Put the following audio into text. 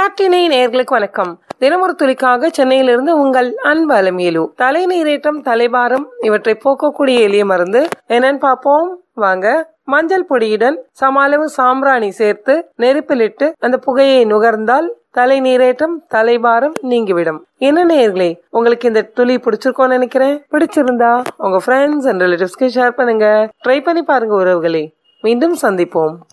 நாட்டினை நேர்களுக்கு வணக்கம். தினமொரு துளிக்காக சென்னையிலிருந்து உங்கள் அன்பு அலமையிலு தலை நீரேற்றம் தலைபாரம் இவற்றை போக்கக்கூடிய எளிய மருந்து. என்னன்னு பார்ப்போம். வாங்க. மஞ்சள் பொடியுடன் சம அளவு சாம்பிராணி சேர்த்து நெருப்பிலிட்டு அந்த புகையை நுகர்ந்தால் தலை நீரேற்றம் தலைபாரம் நீங்கிவிடும். என்ன நேர்களே உங்களுக்கு இந்த துளி பிடிச்சிருக்கோன்னு நினைக்கிறேன். பிடிச்சிருந்தா உங்க ஃப்ரெண்ட்ஸ் அண்ட் ரிலேட்டிவ்ஸ்க்கு ஷேர் பண்ணுங்க. ட்ரை பண்ணி பாருங்க உறவுகளே. மீண்டும் சந்திப்போம்.